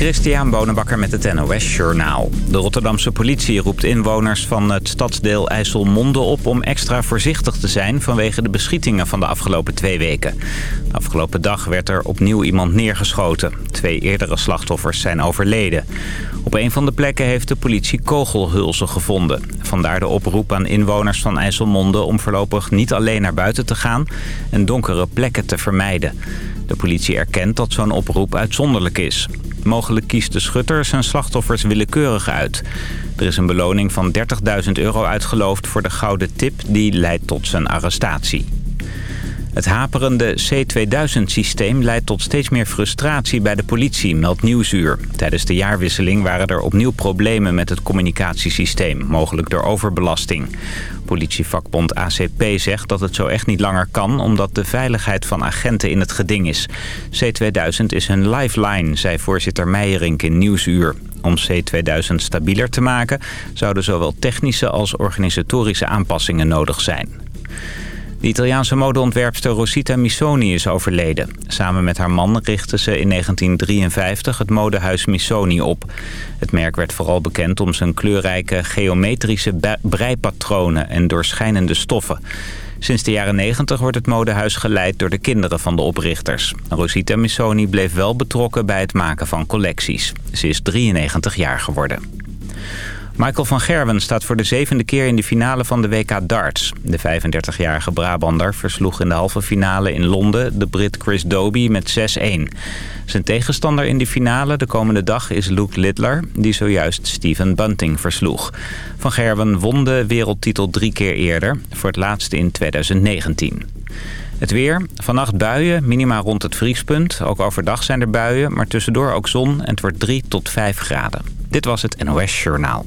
Christian Bonenbakker met het NOS Journaal. De Rotterdamse politie roept inwoners van het stadsdeel IJsselmonde op... om extra voorzichtig te zijn vanwege de beschietingen van de afgelopen twee weken. De afgelopen dag werd er opnieuw iemand neergeschoten. Twee eerdere slachtoffers zijn overleden. Op een van de plekken heeft de politie kogelhulzen gevonden. Vandaar de oproep aan inwoners van IJsselmonde om voorlopig niet alleen naar buiten te gaan... en donkere plekken te vermijden. De politie erkent dat zo'n oproep uitzonderlijk is. Mogelijk kiest de schutter zijn slachtoffers willekeurig uit. Er is een beloning van 30.000 euro uitgeloofd voor de gouden tip die leidt tot zijn arrestatie. Het haperende C2000-systeem leidt tot steeds meer frustratie bij de politie, meldt Nieuwsuur. Tijdens de jaarwisseling waren er opnieuw problemen met het communicatiesysteem, mogelijk door overbelasting. Politievakbond ACP zegt dat het zo echt niet langer kan... omdat de veiligheid van agenten in het geding is. C2000 is hun lifeline, zei voorzitter Meijerink in Nieuwsuur. Om C2000 stabieler te maken zouden zowel technische als organisatorische aanpassingen nodig zijn. De Italiaanse modeontwerpster Rosita Missoni is overleden. Samen met haar man richtte ze in 1953 het modehuis Missoni op. Het merk werd vooral bekend om zijn kleurrijke geometrische breipatronen en doorschijnende stoffen. Sinds de jaren 90 wordt het modehuis geleid door de kinderen van de oprichters. Rosita Missoni bleef wel betrokken bij het maken van collecties. Ze is 93 jaar geworden. Michael van Gerwen staat voor de zevende keer in de finale van de WK Darts. De 35-jarige Brabander versloeg in de halve finale in Londen de Brit Chris Dobie met 6-1. Zijn tegenstander in de finale de komende dag is Luke Littler... die zojuist Steven Bunting versloeg. Van Gerwen won de wereldtitel drie keer eerder, voor het laatste in 2019. Het weer. Vannacht buien, minima rond het vriespunt. Ook overdag zijn er buien, maar tussendoor ook zon en het wordt 3 tot 5 graden. Dit was het NOS Journaal.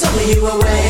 telling you away.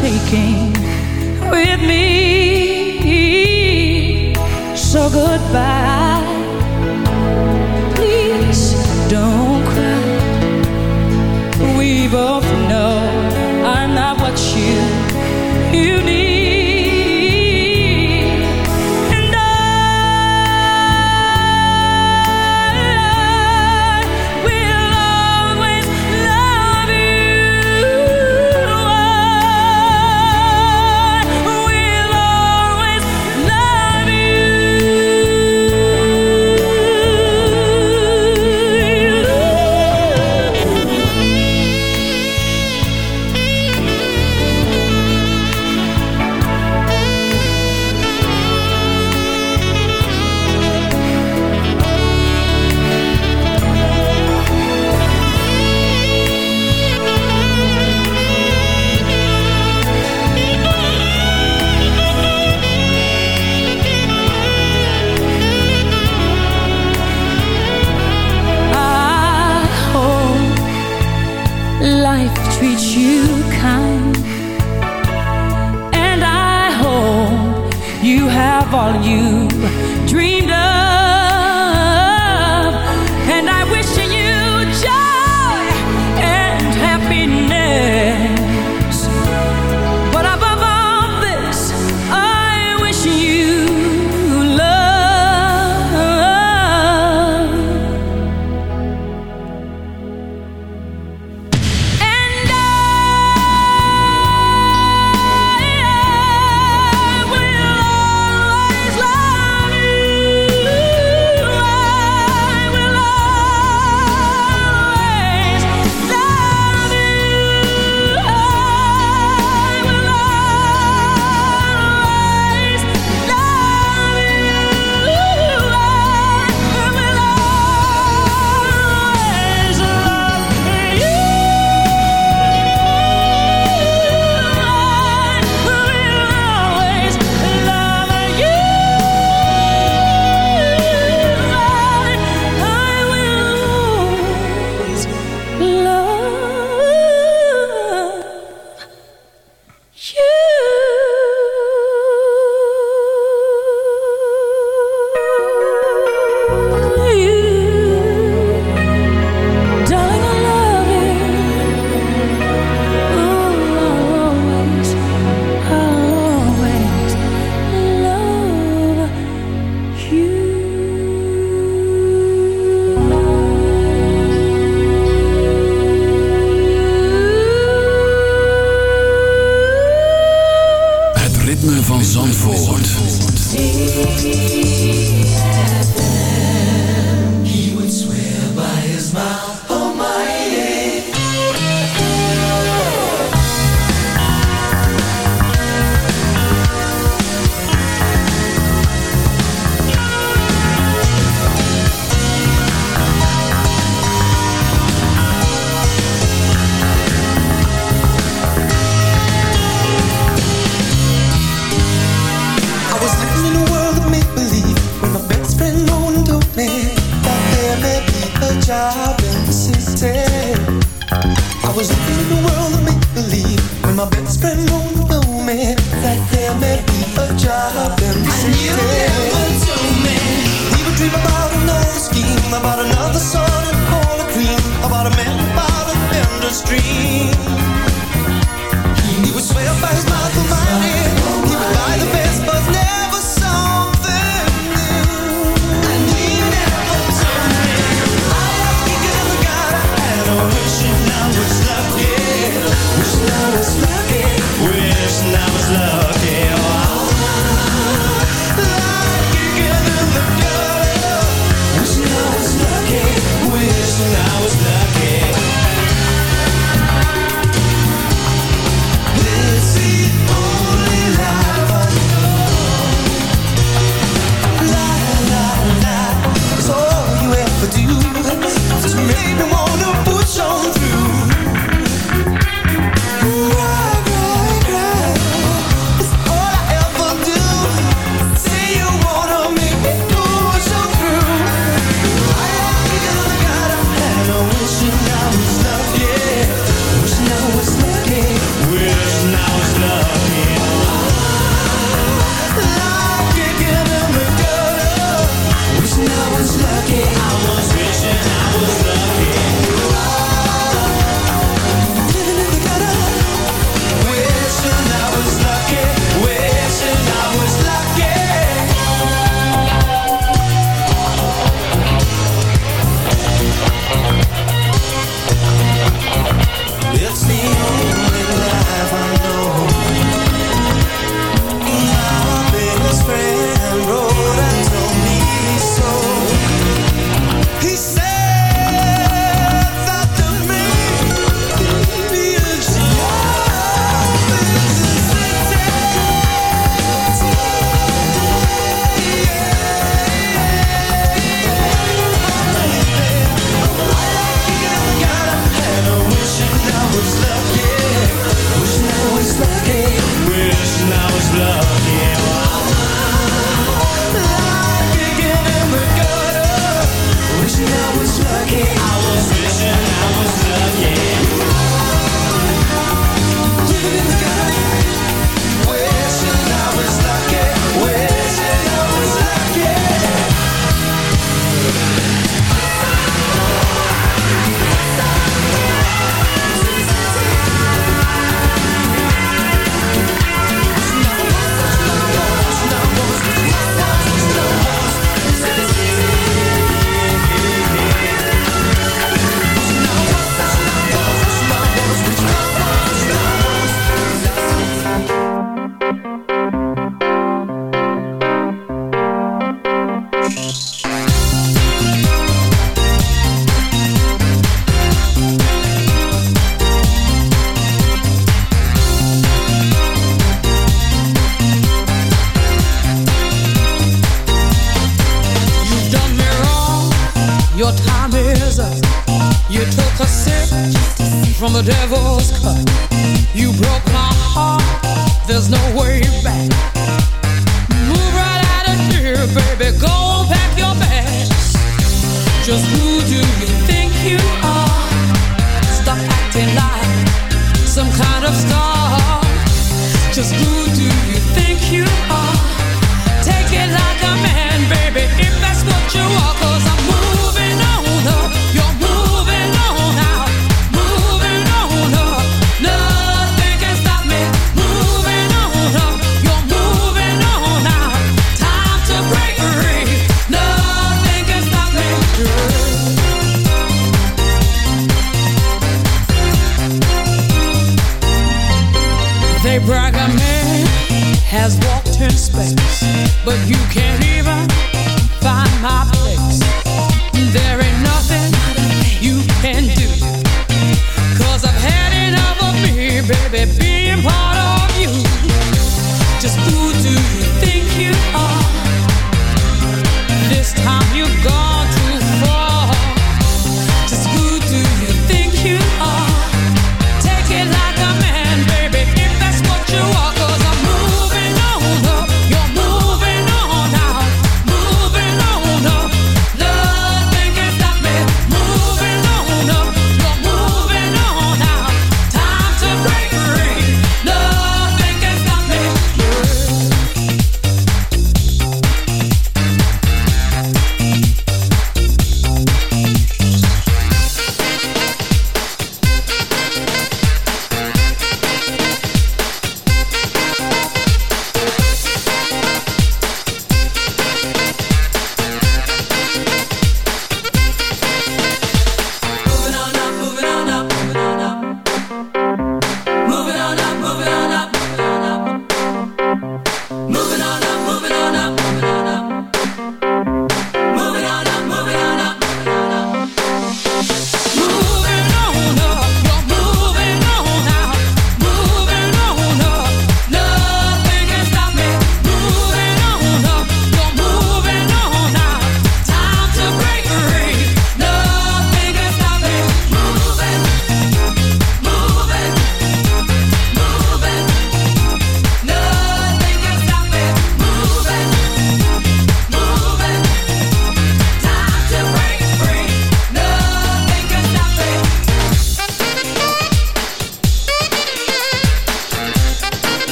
taking with me. So goodbye. Please don't cry. We both.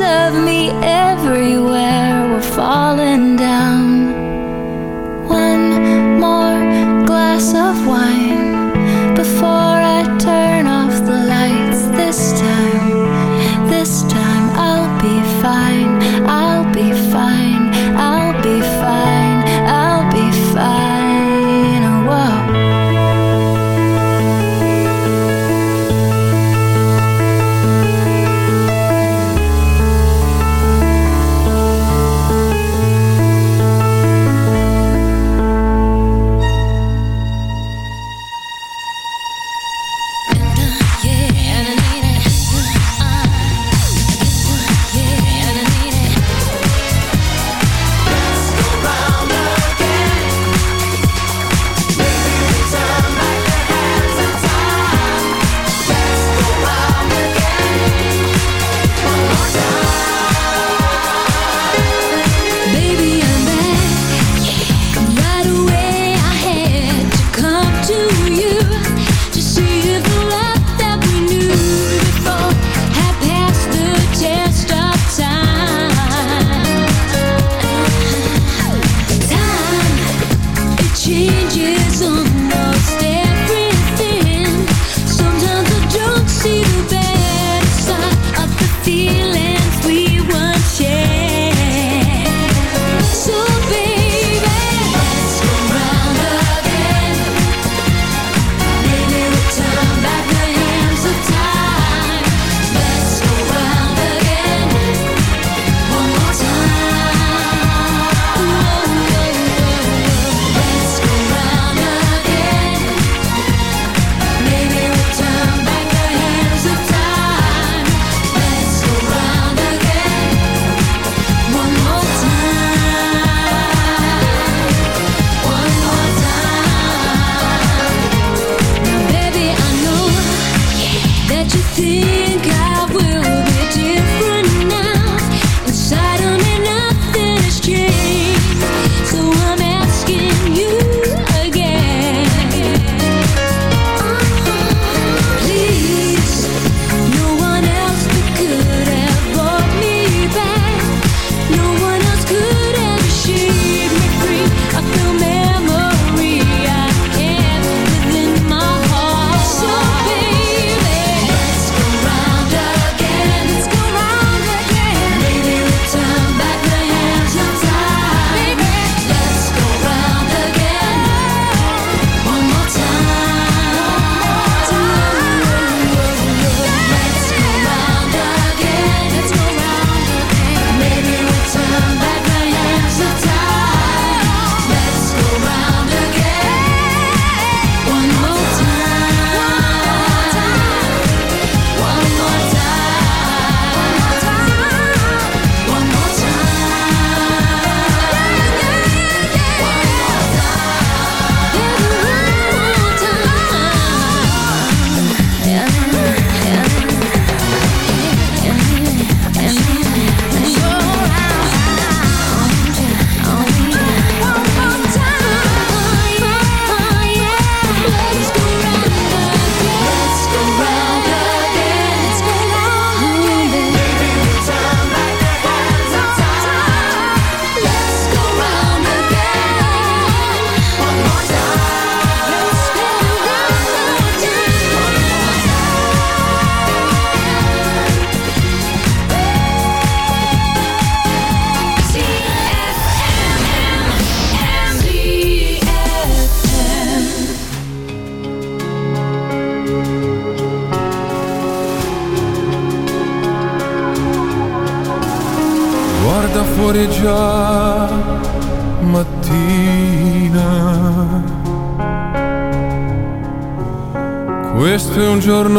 of me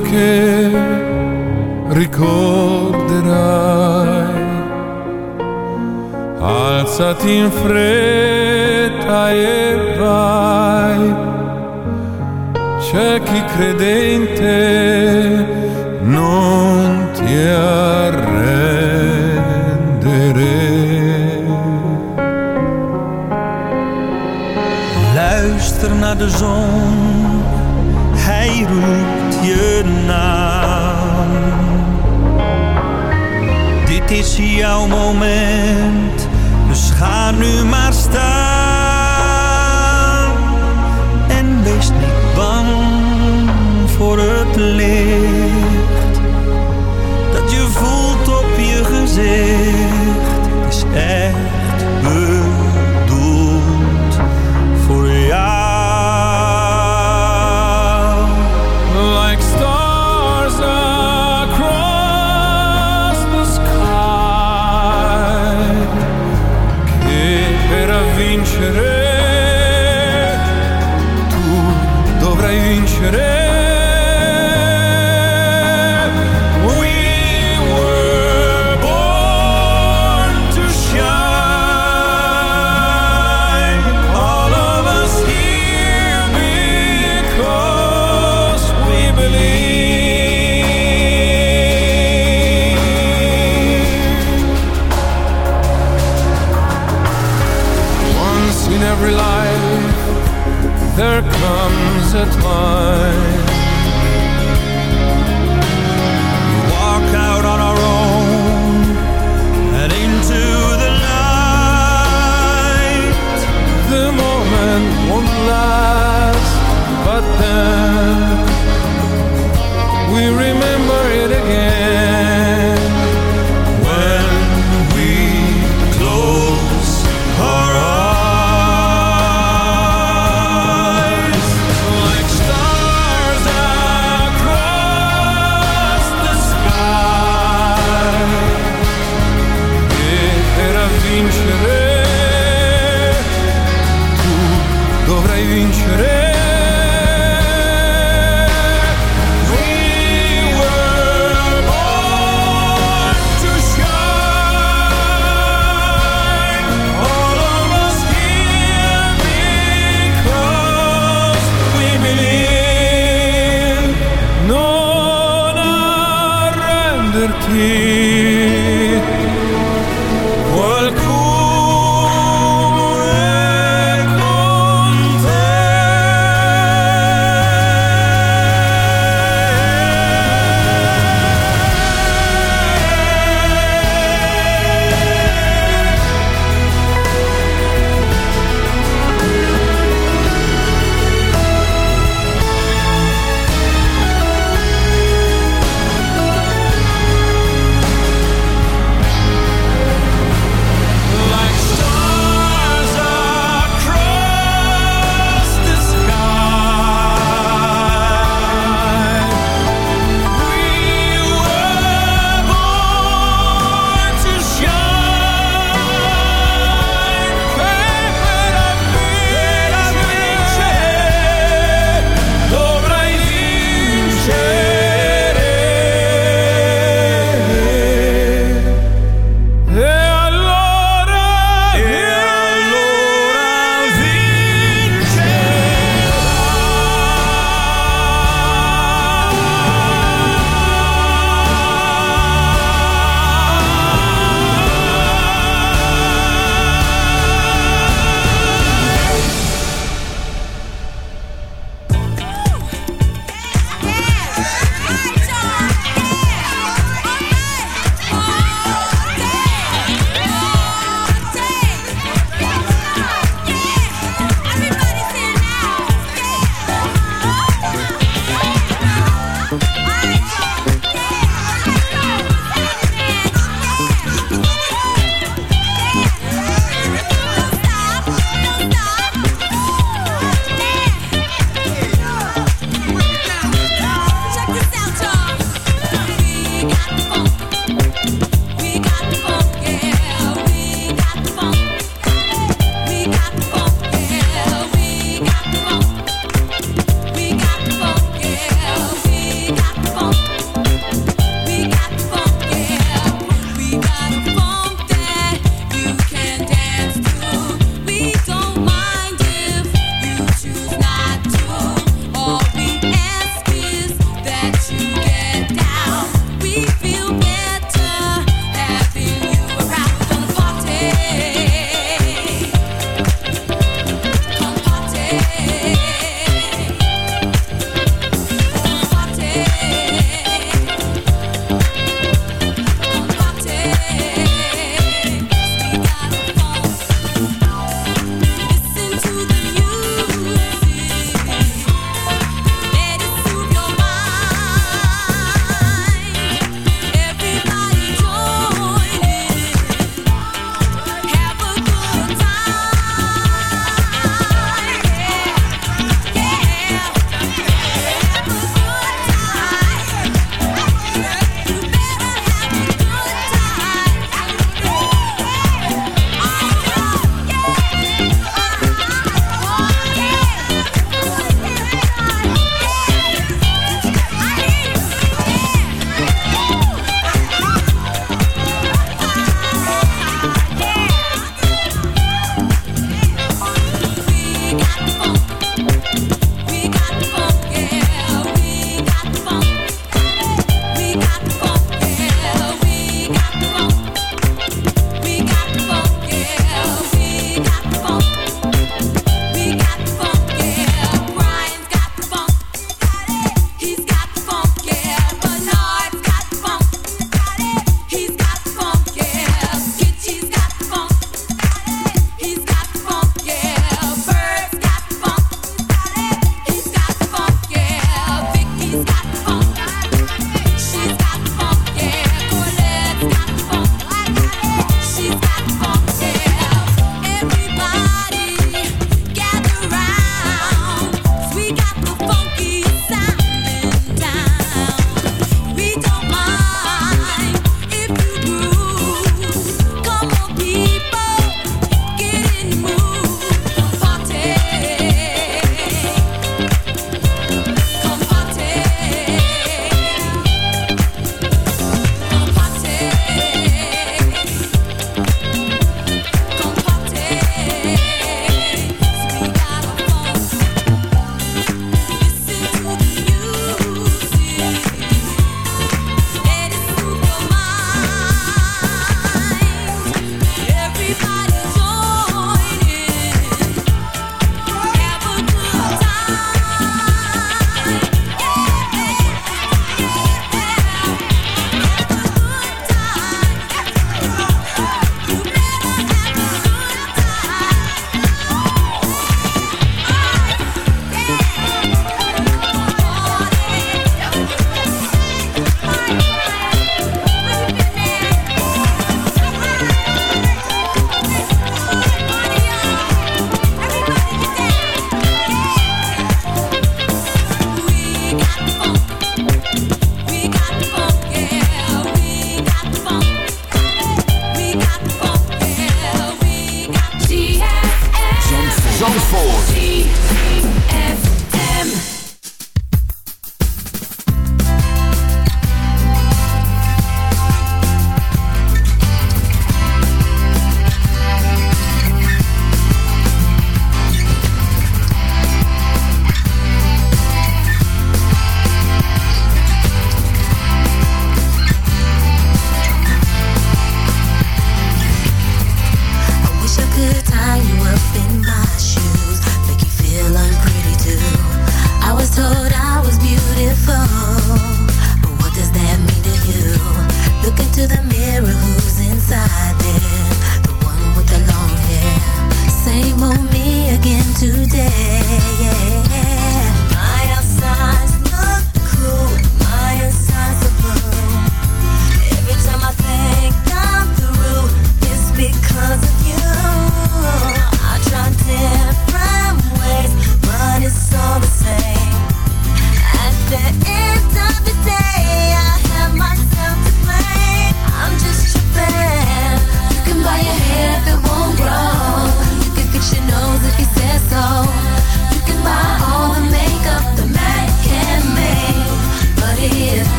che ricorderai. Alzati in fretta